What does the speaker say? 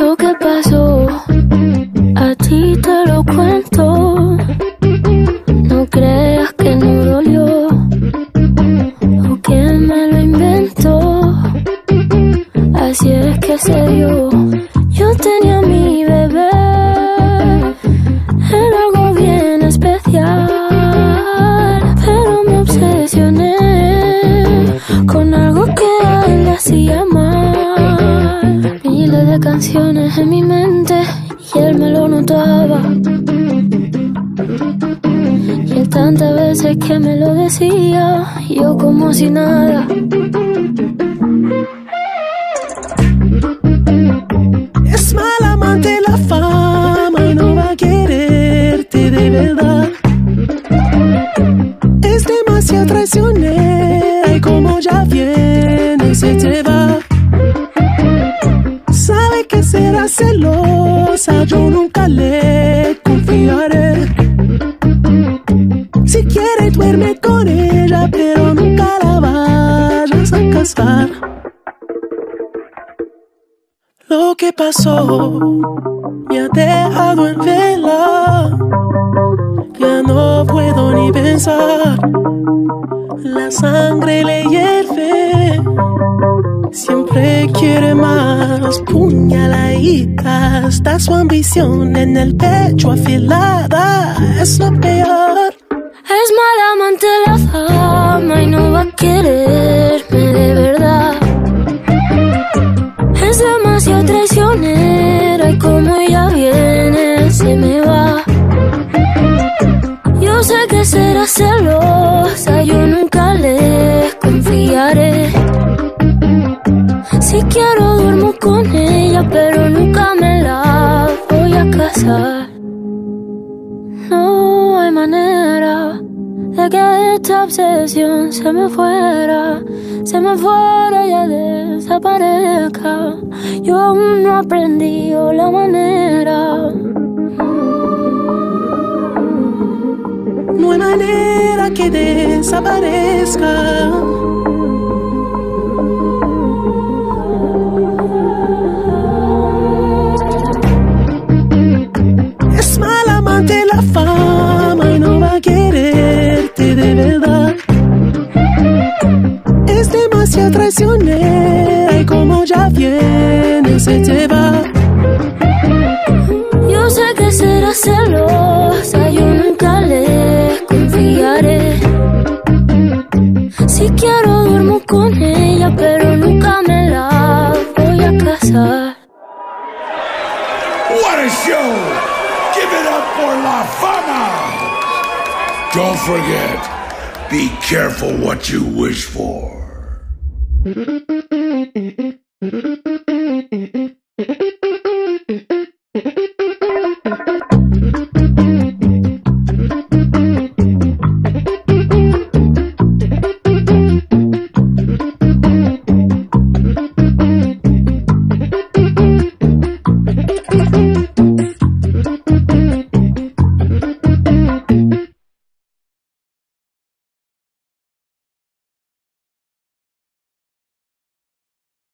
Lo que pasó, a ti te lo cuento. No creas que no dolió o que me lo inventó. Así es que se dio. Yo tenía de canciones en mi mente y él me lo notaba. Y él tantas veces que me lo decía, yo como si nada. Es mal amante la fama y no va a quererte de verdad. Es demasiado traicionera y como ya viene se te va. Celosa, yo nunca le confiaré. Si quiere duerme con ella, pero nunca la vayas a casar. Lo que pasó me ha dejado en vela. Ya no puedo ni pensar. La sangre le hierve. Quiere más. Puñaladita. Está su ambición en el pecho afilada. Es lo peor. Es mala amante la fama y no va a quererme de verdad. Es demasiado traicionera y como ella viene se me va. Yo sé que será celosa, yo nunca le confiaré. Si quiero duermo con ella, pero nunca me la voy a casar. No hay manera de que esta obsesión se me fuera, se me fuera y ya desaparezca. Yo aún no aprendí la manera. No hay manera que desaparezca. Y como ya viene se te va. Yo sé que será celosa, yo nunca le confiaré. Si quiero duermo con ella, pero nunca me la voy a casar. What a show! Give it up for La Fama! Don't forget, be careful what you wish for. Thank you.